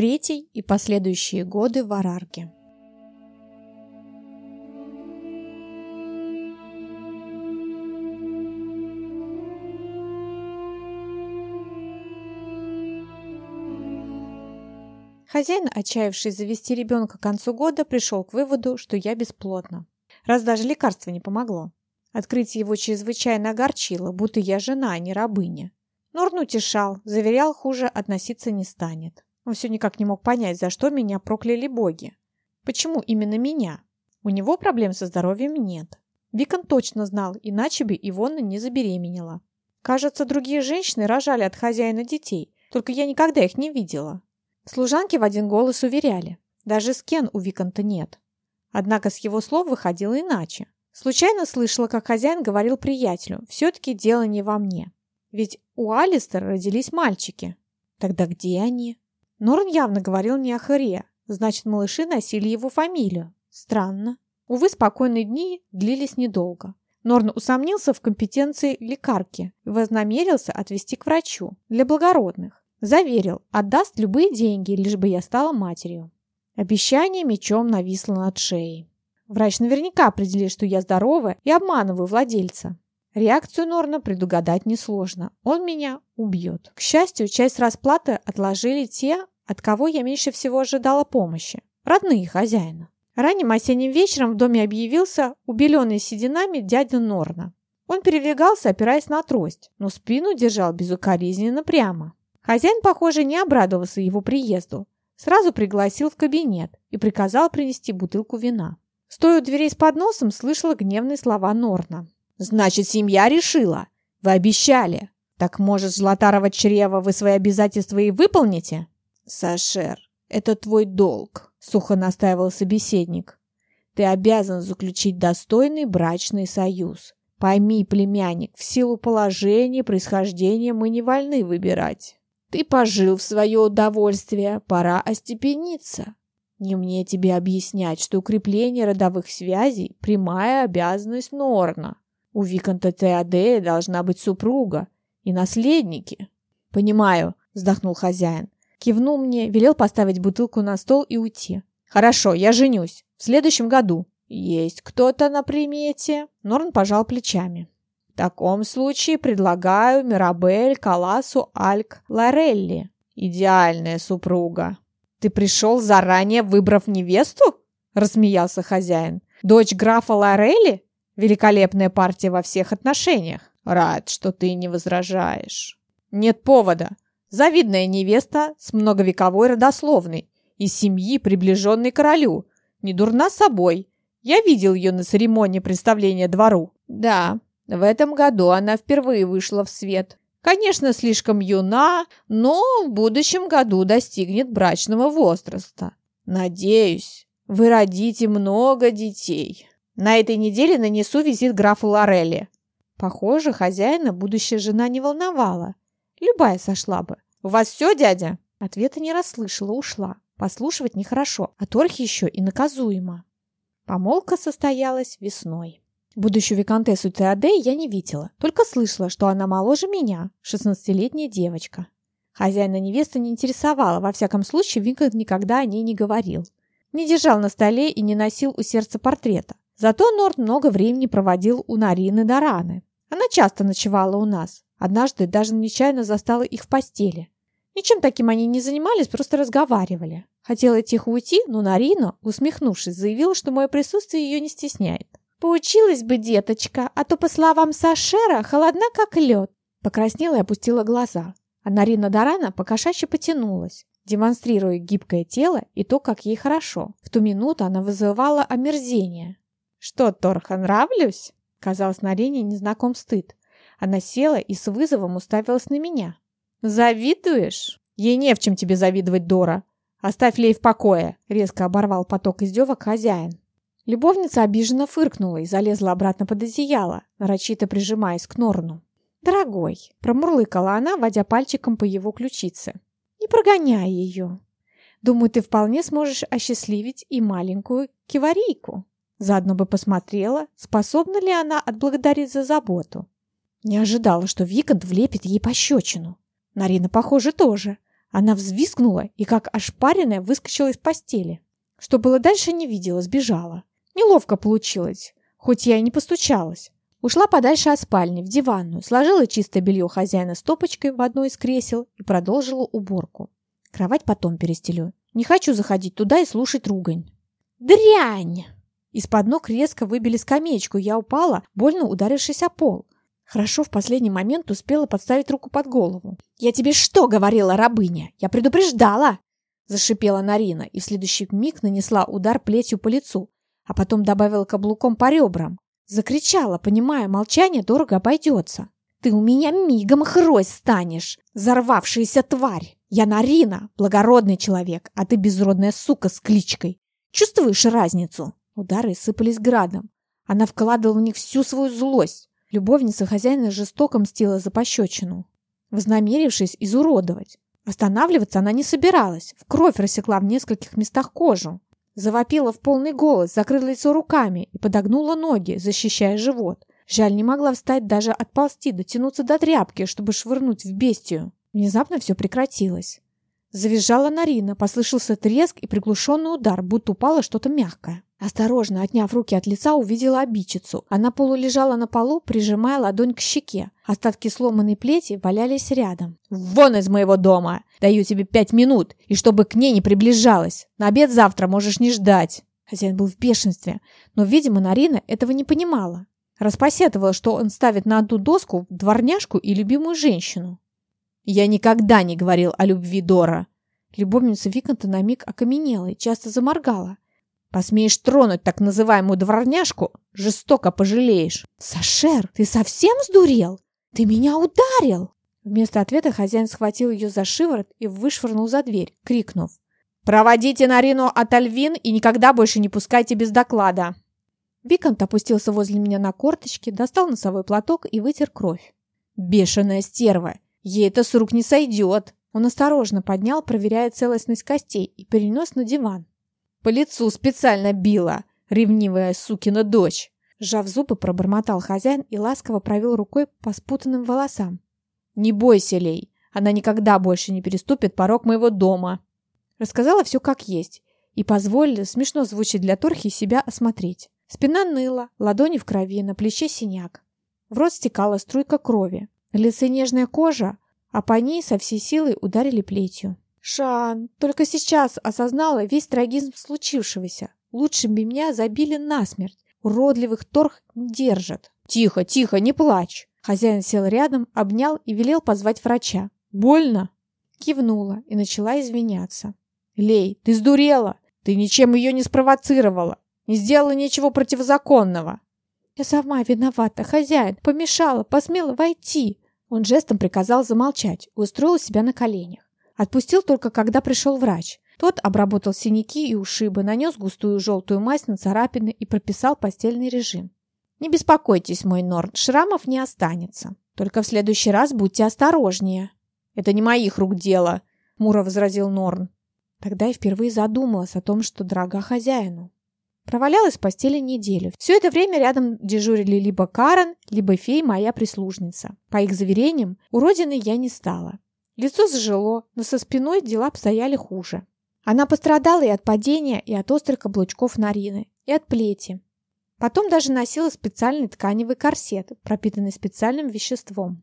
Третий и последующие годы в Арарке. Хозяин, отчаявшись завести ребенка к концу года, пришел к выводу, что я бесплодна. Раз даже лекарство не помогло. Открытие его чрезвычайно огорчило, будто я жена, а не рабыня. Норн утешал, заверял, хуже относиться не станет. Он все никак не мог понять, за что меня прокляли боги. Почему именно меня? У него проблем со здоровьем нет. Викон точно знал, иначе бы Ивонна не забеременела. Кажется, другие женщины рожали от хозяина детей, только я никогда их не видела. Служанки в один голос уверяли, даже скен у Виконта нет. Однако с его слов выходило иначе. Случайно слышала, как хозяин говорил приятелю, все-таки дело не во мне. Ведь у Алистера родились мальчики. Тогда где они? Норн явно говорил не о Харе, значит, малыши носили его фамилию. Странно. Увы, спокойные дни длились недолго. Норн усомнился в компетенции лекарки и вознамерился отвезти к врачу для благородных. Заверил, отдаст любые деньги, лишь бы я стала матерью. Обещание мечом нависло над шеей. Врач наверняка определит, что я здорова и обманываю владельца. Реакцию Норна предугадать несложно. Он меня убьет. К счастью, часть расплаты отложили те, от кого я меньше всего ожидала помощи. Родные хозяина. Ранним осенним вечером в доме объявился убеленный сединами дядя Норна. Он передвигался, опираясь на трость, но спину держал безукоризненно прямо. Хозяин, похоже, не обрадовался его приезду. Сразу пригласил в кабинет и приказал принести бутылку вина. Стоя у дверей с подносом, слышала гневные слова Норна. «Значит, семья решила? Вы обещали. Так, может, Златарова чрева вы свои обязательства и выполните?» «Сашер, это твой долг», — сухо настаивал собеседник. «Ты обязан заключить достойный брачный союз. Пойми, племянник, в силу положения происхождения мы не вольны выбирать. Ты пожил в свое удовольствие, пора остепениться. Не мне тебе объяснять, что укрепление родовых связей – прямая обязанность Норна. У Виконта Теодея должна быть супруга и наследники. «Понимаю», – вздохнул хозяин. Кивнул мне, велел поставить бутылку на стол и уйти. «Хорошо, я женюсь. В следующем году». «Есть кто-то на примете?» Норн пожал плечами. «В таком случае предлагаю Мирабель Каласу Альк Лорелли. Идеальная супруга». «Ты пришел, заранее выбрав невесту?» – рассмеялся хозяин. «Дочь графа Лорели? Великолепная партия во всех отношениях. Рад, что ты не возражаешь». «Нет повода. Завидная невеста с многовековой родословной, из семьи, приближенной королю. Не дурна собой. Я видел ее на церемонии представления двору». «Да, в этом году она впервые вышла в свет. Конечно, слишком юна, но в будущем году достигнет брачного возраста. Надеюсь, вы родите много детей. На этой неделе нанесу визит графу Лорелли. Похоже, хозяина будущая жена не волновала. Любая сошла бы. «У вас все, дядя?» Ответа не расслышала, ушла. Послушивать нехорошо, а торхи еще и наказуемо. Помолвка состоялась весной. Будущую виконтессу Теодей я не видела, только слышала, что она моложе меня, 16-летняя девочка. Хозяина невесты не интересовала, во всяком случае Виконт никогда о ней не говорил. Не держал на столе и не носил у сердца портрета. Зато Норд много времени проводил у Нарины Дараны. Она часто ночевала у нас. Однажды даже нечаянно застала их в постели. Ничем таким они не занимались, просто разговаривали. Хотела тихо уйти, но Нарина, усмехнувшись, заявила, что мое присутствие ее не стесняет. «Поучилась бы, деточка, а то, по словам Сашера, холодна, как лед». Покраснела и опустила глаза. А Нарина Дарана покошачьи потянулась, демонстрируя гибкое тело и то, как ей хорошо. В ту минуту она вызывала омерзение. «Что, Торха, нравлюсь?» Казалось, Нарине незнаком стыд. Она села и с вызовом уставилась на меня. «Завидуешь?» «Ей не в чем тебе завидовать, Дора. Оставь Лей в покое!» Резко оборвал поток издевок хозяин. Любовница обиженно фыркнула и залезла обратно под одеяло, нарочито прижимаясь к Норну. «Дорогой!» – промурлыкала она, водя пальчиком по его ключице. «Не прогоняй ее! Думаю, ты вполне сможешь осчастливить и маленькую киварийку. Заодно бы посмотрела, способна ли она отблагодарить за заботу. Не ожидала, что Викант влепит ей пощечину. Нарина, похоже, тоже. Она взвизгнула и, как ошпаренная, выскочила из постели. Что было дальше, не видела, сбежала. Неловко получилось, хоть я и не постучалась. Ушла подальше от спальни, в диванную, сложила чистое белье хозяина стопочкой в одно из кресел и продолжила уборку. Кровать потом перестелю. Не хочу заходить туда и слушать ругань. «Дрянь!» Из-под ног резко выбили скамеечку, я упала, больно ударившись о пол. Хорошо в последний момент успела подставить руку под голову. «Я тебе что говорила, рабыня? Я предупреждала!» Зашипела Нарина и в следующий миг нанесла удар плетью по лицу, а потом добавила каблуком по ребрам. Закричала, понимая, молчание дорого обойдется. «Ты у меня мигом хрось станешь, взорвавшаяся тварь! Я Нарина, благородный человек, а ты безродная сука с кличкой. Чувствуешь разницу?» Удары сыпались градом. Она вкладывала в них всю свою злость. Любовница хозяина жестоко мстила за пощечину, вознамерившись изуродовать. Останавливаться она не собиралась. В кровь рассекла в нескольких местах кожу. Завопила в полный голос, закрыла лицо руками и подогнула ноги, защищая живот. Жаль, не могла встать даже отползти, дотянуться до тряпки, чтобы швырнуть в бестию. Внезапно все прекратилось. Завизжала Нарина, послышался треск и приглушенный удар, будто упало что-то мягкое. Осторожно, отняв руки от лица, увидела обидчицу. Она полулежала на полу, прижимая ладонь к щеке. Остатки сломанной плети валялись рядом. «Вон из моего дома! Даю тебе пять минут, и чтобы к ней не приближалась. На обед завтра можешь не ждать!» Хозяин был в бешенстве, но, видимо, Нарина этого не понимала. Распосетовала, что он ставит на одну доску дворняжку и любимую женщину. «Я никогда не говорил о любви Дора!» Любовница Виконта на миг окаменела и часто заморгала. Посмеешь тронуть так называемую дворняжку, жестоко пожалеешь. Сашер, ты совсем сдурел? Ты меня ударил!» Вместо ответа хозяин схватил ее за шиворот и вышвырнул за дверь, крикнув. «Проводите Нарину от Альвин и никогда больше не пускайте без доклада!» Викант опустился возле меня на корточки, достал носовой платок и вытер кровь. «Бешеная стерва! Ей это с рук не сойдет!» Он осторожно поднял, проверяя целостность костей, и перенес на диван. По лицу специально била, ревнивая сукина дочь. Сжав зубы, пробормотал хозяин и ласково провел рукой по спутанным волосам. «Не бойся, Лей, она никогда больше не переступит порог моего дома». Рассказала все как есть и позволила, смешно звучит для Торхи, себя осмотреть. Спина ныла, ладони в крови, на плече синяк. В рот стекала струйка крови. На лице нежная кожа, а по ней со всей силой ударили плетью. Шан, только сейчас осознала весь трагизм случившегося. Лучше бы меня забили насмерть. Уродливых торг не держат. Тихо, тихо, не плачь. Хозяин сел рядом, обнял и велел позвать врача. Больно? Кивнула и начала извиняться. Лей, ты сдурела. Ты ничем ее не спровоцировала. Не сделала ничего противозаконного. Я сама виновата, хозяин. Помешала, посмела войти. Он жестом приказал замолчать и устроил себя на коленях. Отпустил только, когда пришел врач. Тот обработал синяки и ушибы, нанес густую желтую мазь на царапины и прописал постельный режим. «Не беспокойтесь, мой Норн, шрамов не останется. Только в следующий раз будьте осторожнее». «Это не моих рук дело», — Мура возразил Норн. Тогда я впервые задумалась о том, что дорога хозяину. Провалялась в постели неделю. Все это время рядом дежурили либо Карен, либо фей, моя прислужница. По их заверениям, уродиной я не стала. Лицо зажило, но со спиной дела обстояли хуже. Она пострадала и от падения, и от острых каблучков Нарины, и от плети. Потом даже носила специальный тканевый корсет, пропитанный специальным веществом.